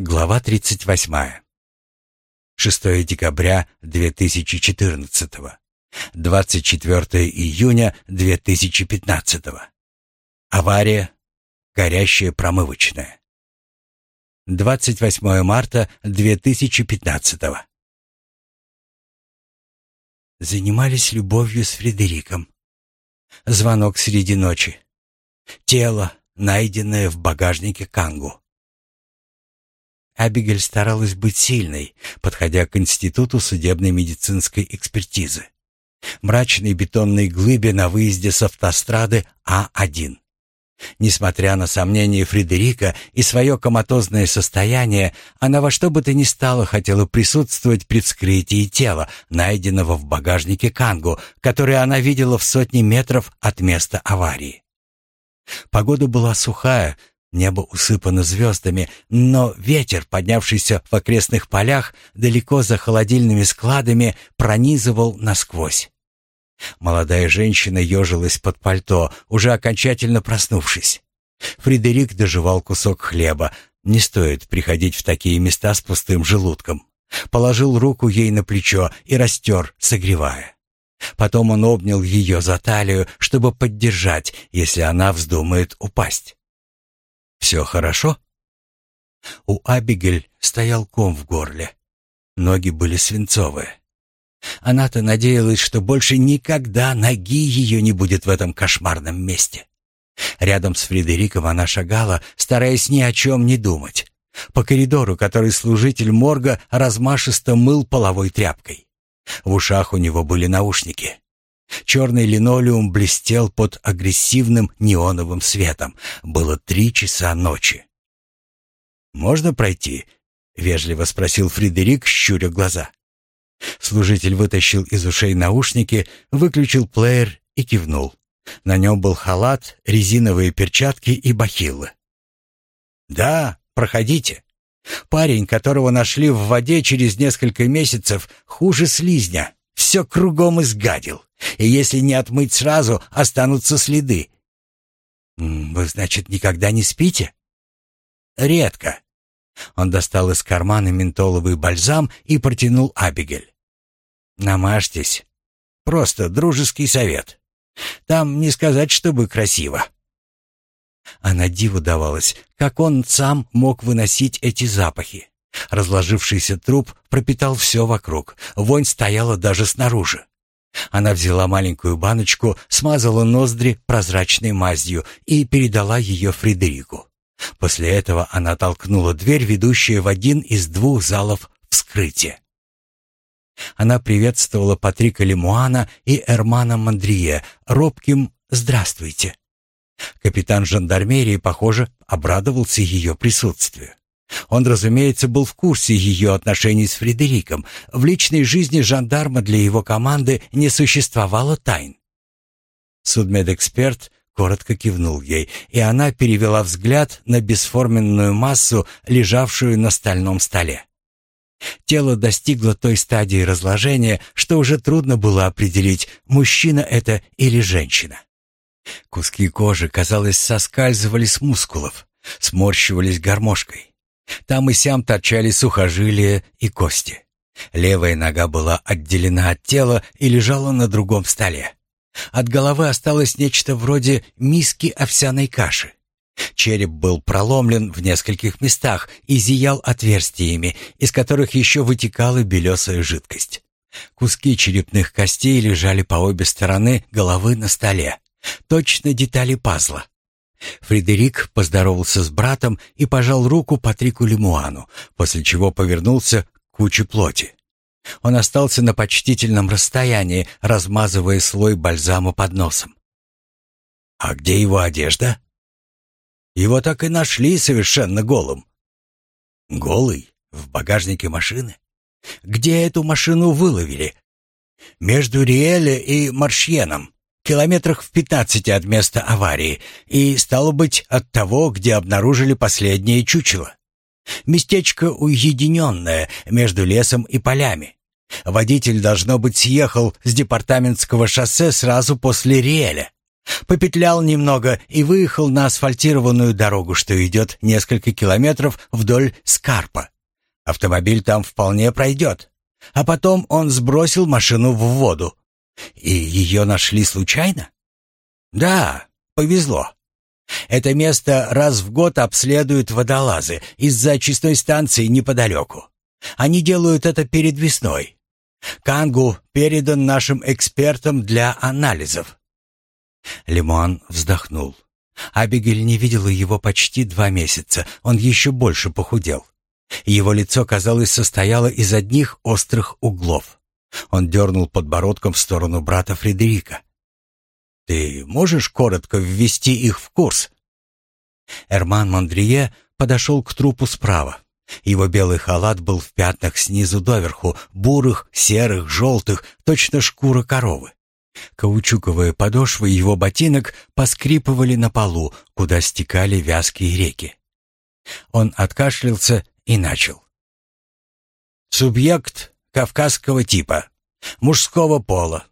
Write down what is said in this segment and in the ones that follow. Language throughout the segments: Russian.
Глава 38. 6 декабря 2014. 24 июня 2015. Авария. Горящая промывочная. 28 марта 2015. Занимались любовью с Фредериком. Звонок среди ночи. Тело, найденное в багажнике Кангу. Абигель старалась быть сильной, подходя к институту судебной медицинской экспертизы. Мрачной бетонной глыбе на выезде с автострады А1. Несмотря на сомнения Фредерика и свое коматозное состояние, она во что бы то ни стало хотела присутствовать при вскрытии тела, найденного в багажнике Кангу, который она видела в сотни метров от места аварии. Погода была сухая, Небо усыпано звездами, но ветер, поднявшийся в окрестных полях, далеко за холодильными складами, пронизывал насквозь. Молодая женщина ежилась под пальто, уже окончательно проснувшись. Фредерик доживал кусок хлеба. Не стоит приходить в такие места с пустым желудком. Положил руку ей на плечо и растер, согревая. Потом он обнял ее за талию, чтобы поддержать, если она вздумает упасть. «Все хорошо?» У Абигель стоял ком в горле. Ноги были свинцовые. Она-то надеялась, что больше никогда ноги ее не будет в этом кошмарном месте. Рядом с Фредериком она шагала, стараясь ни о чем не думать. По коридору, который служитель морга размашисто мыл половой тряпкой. В ушах у него были наушники. Черный линолеум блестел под агрессивным неоновым светом. Было три часа ночи. «Можно пройти?» — вежливо спросил Фредерик, щуря глаза. Служитель вытащил из ушей наушники, выключил плеер и кивнул. На нем был халат, резиновые перчатки и бахилы. «Да, проходите. Парень, которого нашли в воде через несколько месяцев, хуже слизня, все кругом изгадил. И если не отмыть сразу, останутся следы. Вы, значит, никогда не спите? Редко. Он достал из кармана ментоловый бальзам и протянул Абигель. Намажьтесь. Просто дружеский совет. Там не сказать, чтобы красиво. Она диву давалась, как он сам мог выносить эти запахи. Разложившийся труп пропитал все вокруг. Вонь стояла даже снаружи. Она взяла маленькую баночку, смазала ноздри прозрачной мазью и передала ее Фредерику. После этого она толкнула дверь, ведущую в один из двух залов вскрытия. Она приветствовала Патрика Лемуана и Эрмана Мандрие робким «Здравствуйте». Капитан жандармерии, похоже, обрадовался ее присутствию. Он, разумеется, был в курсе ее отношений с Фредериком. В личной жизни жандарма для его команды не существовало тайн. Судмедэксперт коротко кивнул ей, и она перевела взгляд на бесформенную массу, лежавшую на стальном столе. Тело достигло той стадии разложения, что уже трудно было определить, мужчина это или женщина. Куски кожи, казалось, соскальзывали с мускулов, сморщивались гармошкой. Там и сям торчали сухожилия и кости. Левая нога была отделена от тела и лежала на другом столе. От головы осталось нечто вроде миски овсяной каши. Череп был проломлен в нескольких местах и зиял отверстиями, из которых еще вытекала белесая жидкость. Куски черепных костей лежали по обе стороны головы на столе. Точно детали пазла. Фредерик поздоровался с братом и пожал руку Патрику Лемуану, после чего повернулся к куче плоти. Он остался на почтительном расстоянии, размазывая слой бальзама под носом. «А где его одежда?» «Его так и нашли совершенно голым». «Голый? В багажнике машины?» «Где эту машину выловили?» «Между Риэле и Маршьеном километрах в пятнадцати от места аварии и, стало быть, от того, где обнаружили последнее чучело. Местечко уединенное между лесом и полями. Водитель, должно быть, съехал с департаментского шоссе сразу после Риэля. Попетлял немного и выехал на асфальтированную дорогу, что идет несколько километров вдоль Скарпа. Автомобиль там вполне пройдет. А потом он сбросил машину в воду. И ее нашли случайно? Да, повезло. Это место раз в год обследуют водолазы из-за очистной станции неподалеку. Они делают это перед весной. Кангу передан нашим экспертам для анализов. Лимон вздохнул. Абигель не видела его почти два месяца. Он еще больше похудел. Его лицо, казалось, состояло из одних острых углов. Он дернул подбородком в сторону брата Фредерика. «Ты можешь коротко ввести их в курс?» Эрман Мондрие подошел к трупу справа. Его белый халат был в пятнах снизу доверху, бурых, серых, желтых, точно шкура коровы. Каучуковые подошвы его ботинок поскрипывали на полу, куда стекали вязкие реки. Он откашлялся и начал. Субъект кавказского типа, мужского пола.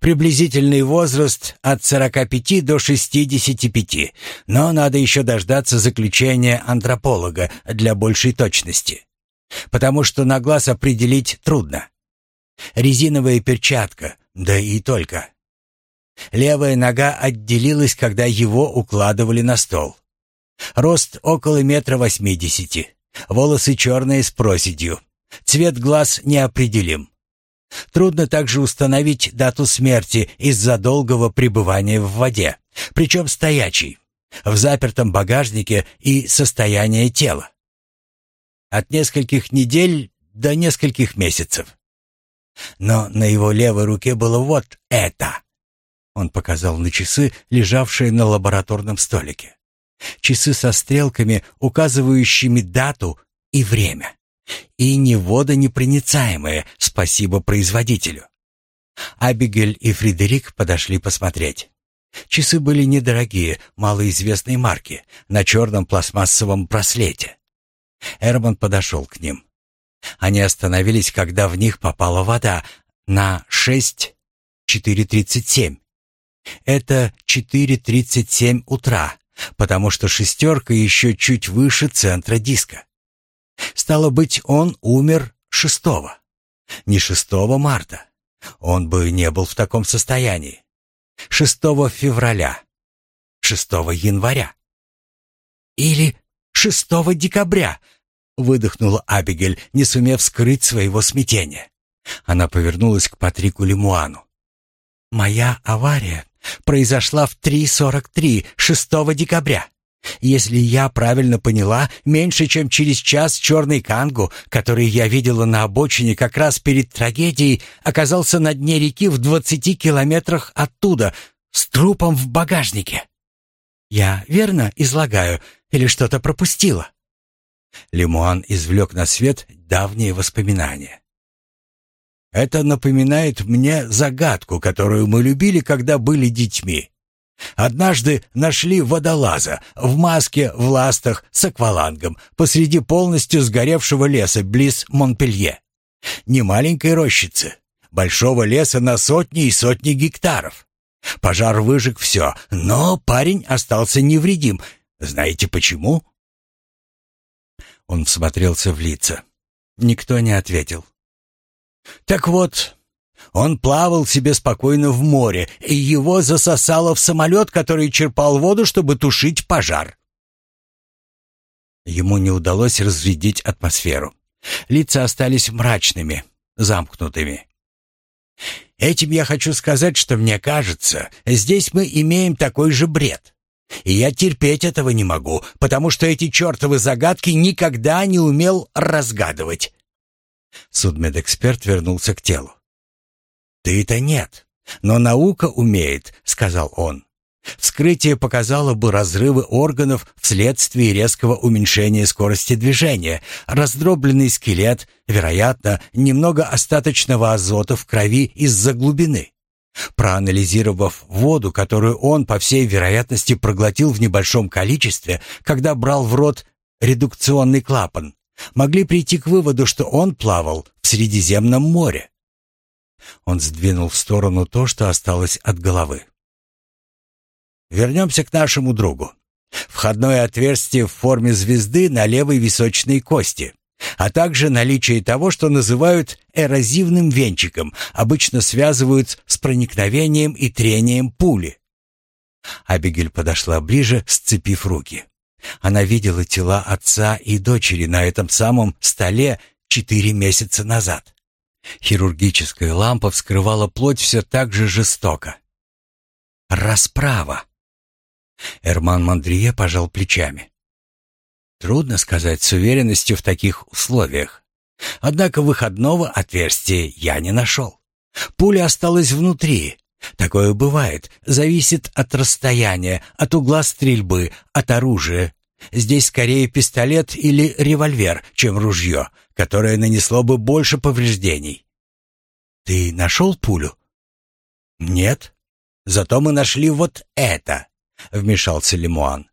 Приблизительный возраст от 45 до 65, но надо еще дождаться заключения антрополога для большей точности. Потому что на глаз определить трудно. Резиновая перчатка, да и только. Левая нога отделилась, когда его укладывали на стол. Рост около метра восьмидесяти. Волосы черные с проседью. Цвет глаз неопределим. Трудно также установить дату смерти из-за долгого пребывания в воде, причем стоячий, в запертом багажнике и состояние тела. От нескольких недель до нескольких месяцев. Но на его левой руке было вот это. Он показал на часы, лежавшие на лабораторном столике. Часы со стрелками, указывающими дату и время. И не водонепроницаемые, спасибо производителю. Абигель и Фредерик подошли посмотреть. Часы были недорогие, малоизвестной марки, на черном пластмассовом браслете. Эрман подошел к ним. Они остановились, когда в них попала вода, на 6.437. Это 4.37 утра, потому что шестерка еще чуть выше центра диска. Стало быть, он умер шестого. Не шестого марта. Он бы не был в таком состоянии. Шестого февраля. Шестого января. Или шестого декабря, выдохнула Абигель, не сумев скрыть своего смятения. Она повернулась к Патрику Лемуану. «Моя авария произошла в 3.43, 6 декабря. Если я правильно поняла, меньше чем через час черный кангу, который я видела на обочине как раз перед трагедией, оказался на дне реки в двадцати километрах оттуда, с трупом в багажнике. Я верно излагаю или что-то пропустила?» Лемуан извлек на свет давние воспоминания. «Это напоминает мне загадку, которую мы любили, когда были детьми. Однажды нашли водолаза в маске, в ластах, с аквалангом посреди полностью сгоревшего леса близ Монпелье. Не маленькой рощицы, большого леса на сотни и сотни гектаров. Пожар выжег все, но парень остался невредим. Знаете почему? Он всмотрелся в лица. Никто не ответил. Так вот, он плавал себе спокойно в море, и его засосало в самолет, который черпал воду, чтобы тушить пожар. Ему не удалось разрядить атмосферу. Лица остались мрачными, замкнутыми. Этим я хочу сказать, что мне кажется, здесь мы имеем такой же бред. И я терпеть этого не могу, потому что эти чертовы загадки никогда не умел разгадывать. Судмедэксперт вернулся к телу. «Ты-то нет, но наука умеет», — сказал он. Вскрытие показало бы разрывы органов вследствие резкого уменьшения скорости движения, раздробленный скелет, вероятно, немного остаточного азота в крови из-за глубины. Проанализировав воду, которую он, по всей вероятности, проглотил в небольшом количестве, когда брал в рот редукционный клапан, могли прийти к выводу, что он плавал в Средиземном море. Он сдвинул в сторону то, что осталось от головы. вернемся к нашему другу. Входное отверстие в форме звезды на левой височной кости, а также наличие того, что называют эрозивным венчиком, обычно связывают с проникновением и трением пули. Абигель подошла ближе, сцепив руки. Она видела тела отца и дочери на этом самом столе четыре месяца назад. Хирургическая лампа вскрывала плоть все так же жестоко. Расправа. Эрман Мандрие пожал плечами. Трудно сказать с уверенностью в таких условиях. Однако выходного отверстия я не нашел. Пуля осталась внутри. Такое бывает. Зависит от расстояния, от угла стрельбы, от оружия. Здесь скорее пистолет или револьвер, чем ружье, которое нанесло бы больше повреждений. Ты нашел пулю? Нет. Зато мы нашли вот это, вмешался Лемуан.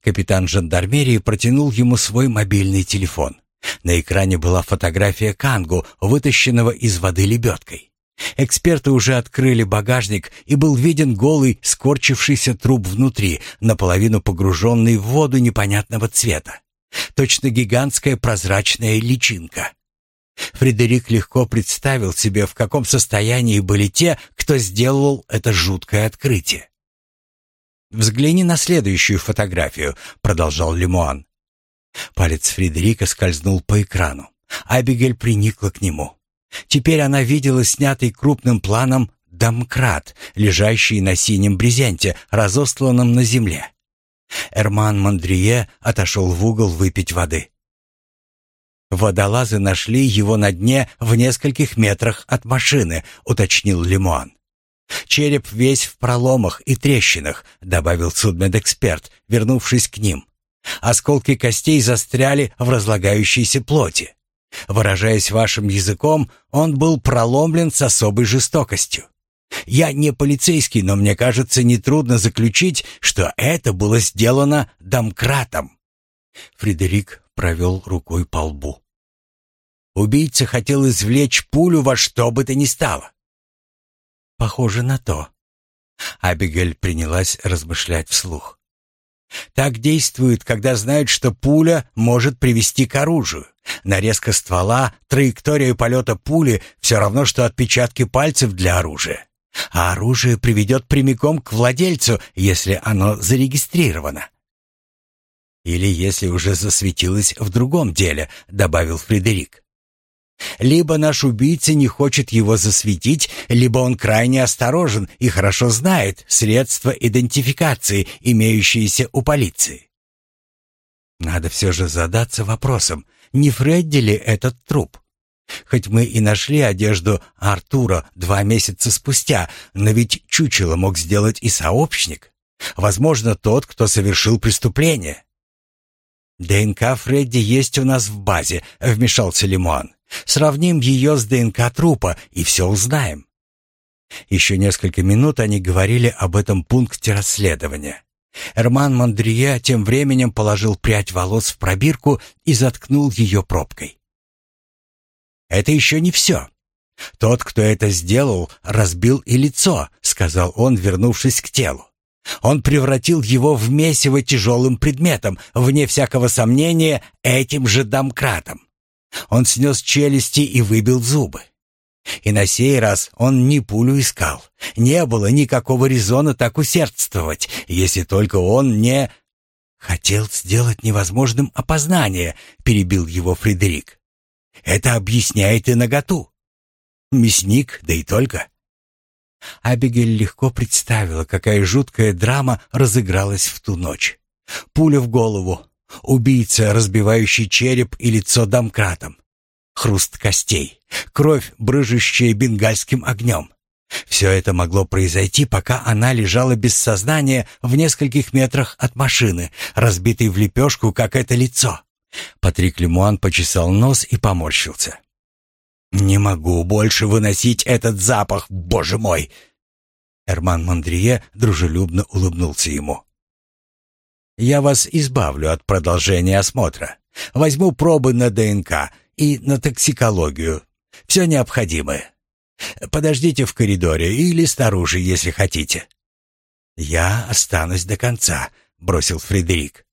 Капитан жандармерии протянул ему свой мобильный телефон. На экране была фотография Кангу, вытащенного из воды лебедкой. Эксперты уже открыли багажник, и был виден голый, скорчившийся труп внутри, наполовину погруженный в воду непонятного цвета. Точно гигантская прозрачная личинка. Фредерик легко представил себе, в каком состоянии были те, кто сделал это жуткое открытие. «Взгляни на следующую фотографию», — продолжал Лемуан. Палец Фредерика скользнул по экрану. Абигель приникла к нему. Теперь она видела снятый крупным планом домкрат, лежащий на синем брезенте, разосланном на земле. Эрман Мандрие отошел в угол выпить воды. «Водолазы нашли его на дне в нескольких метрах от машины», — уточнил Лимуан. «Череп весь в проломах и трещинах», — добавил судмедэксперт, вернувшись к ним. «Осколки костей застряли в разлагающейся плоти. Выражаясь вашим языком, он был проломлен с особой жестокостью. Я не полицейский, но мне кажется, нетрудно заключить, что это было сделано домкратом». Фредерик провел рукой по лбу. Убийца хотел извлечь пулю во что бы то ни стало. Похоже на то. Абигель принялась размышлять вслух. Так действуют, когда знают, что пуля может привести к оружию. Нарезка ствола, траектория полета пули — все равно, что отпечатки пальцев для оружия. А оружие приведет прямиком к владельцу, если оно зарегистрировано. «Или если уже засветилось в другом деле», — добавил Фредерик. Либо наш убийца не хочет его засветить, либо он крайне осторожен и хорошо знает средства идентификации, имеющиеся у полиции. Надо все же задаться вопросом, не Фредди ли этот труп? Хоть мы и нашли одежду Артура два месяца спустя, но ведь чучело мог сделать и сообщник. Возможно, тот, кто совершил преступление. «ДНК Фредди есть у нас в базе», — вмешался Лимуан. Сравним ее с ДНК трупа и все узнаем. Еще несколько минут они говорили об этом пункте расследования. Эрман Мандрия тем временем положил прядь волос в пробирку и заткнул ее пробкой. «Это еще не все. Тот, кто это сделал, разбил и лицо», — сказал он, вернувшись к телу. Он превратил его в месиво тяжелым предметом, вне всякого сомнения, этим же домкратом. Он снес челюсти и выбил зубы. И на сей раз он не пулю искал. Не было никакого резона так усердствовать, если только он не... «Хотел сделать невозможным опознание», — перебил его Фредерик. «Это объясняет и наготу. Мясник, да и только». Абигель легко представила, какая жуткая драма разыгралась в ту ночь. Пуля в голову, Убийца, разбивающий череп и лицо домкратом. Хруст костей. Кровь, брыжущая бенгальским огнем. Все это могло произойти, пока она лежала без сознания в нескольких метрах от машины, разбитой в лепешку, как это лицо. Патрик Лемуан почесал нос и поморщился. «Не могу больше выносить этот запах, боже мой!» Эрман Мандрие дружелюбно улыбнулся ему. Я вас избавлю от продолжения осмотра. Возьму пробы на ДНК и на токсикологию. Все необходимое. Подождите в коридоре или снаружи, если хотите». «Я останусь до конца», — бросил Фредерик.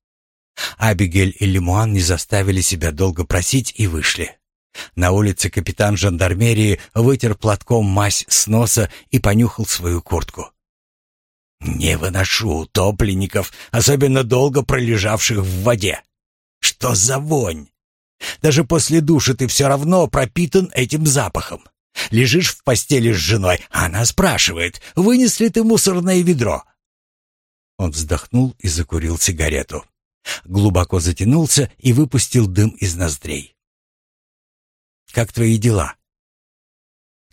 Абигель и Лемуан не заставили себя долго просить и вышли. На улице капитан жандармерии вытер платком мазь с носа и понюхал свою куртку. «Не выношу утопленников, особенно долго пролежавших в воде. Что за вонь? Даже после душа ты все равно пропитан этим запахом. Лежишь в постели с женой, а она спрашивает, вынес ли ты мусорное ведро. Он вздохнул и закурил сигарету. Глубоко затянулся и выпустил дым из ноздрей. «Как твои дела?»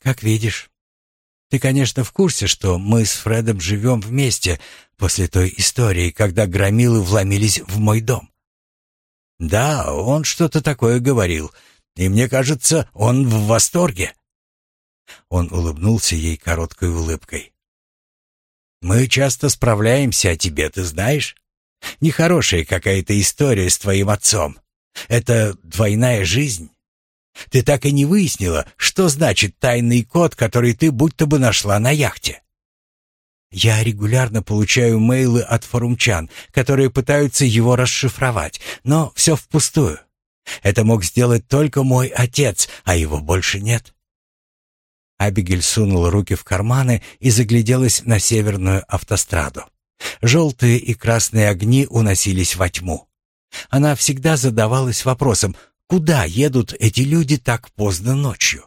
«Как видишь. Ты, конечно, в курсе, что мы с Фредом живем вместе после той истории, когда громилы вломились в мой дом». «Да, он что-то такое говорил, и мне кажется, он в восторге». Он улыбнулся ей короткой улыбкой. Мы часто справляемся о тебе, ты знаешь? Нехорошая какая-то история с твоим отцом. Это двойная жизнь. Ты так и не выяснила, что значит тайный код, который ты будто бы нашла на яхте. Я регулярно получаю мейлы от форумчан, которые пытаются его расшифровать, но все впустую. Это мог сделать только мой отец, а его больше нет. Абигель сунула руки в карманы и загляделась на северную автостраду. Желтые и красные огни уносились во тьму. Она всегда задавалась вопросом, куда едут эти люди так поздно ночью.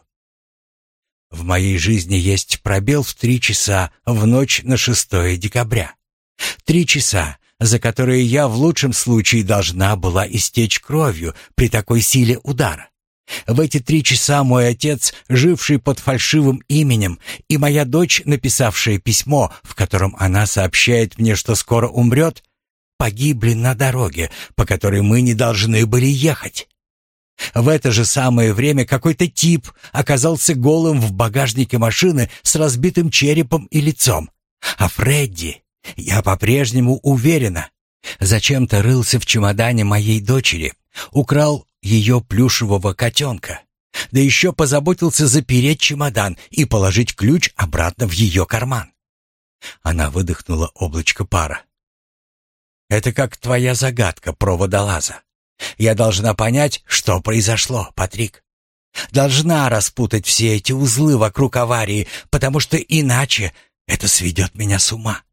В моей жизни есть пробел в три часа в ночь на 6 декабря. Три часа, за которые я в лучшем случае должна была истечь кровью при такой силе удара. В эти три часа мой отец, живший под фальшивым именем, и моя дочь, написавшая письмо, в котором она сообщает мне, что скоро умрет, погибли на дороге, по которой мы не должны были ехать. В это же самое время какой-то тип оказался голым в багажнике машины с разбитым черепом и лицом. А Фредди, я по-прежнему уверена, зачем-то рылся в чемодане моей дочери, украл ее плюшевого котенка. Да еще позаботился запереть чемодан и положить ключ обратно в ее карман. Она выдохнула облачко пара. «Это как твоя загадка про водолаза. Я должна понять, что произошло, Патрик. Должна распутать все эти узлы вокруг аварии, потому что иначе это сведет меня с ума».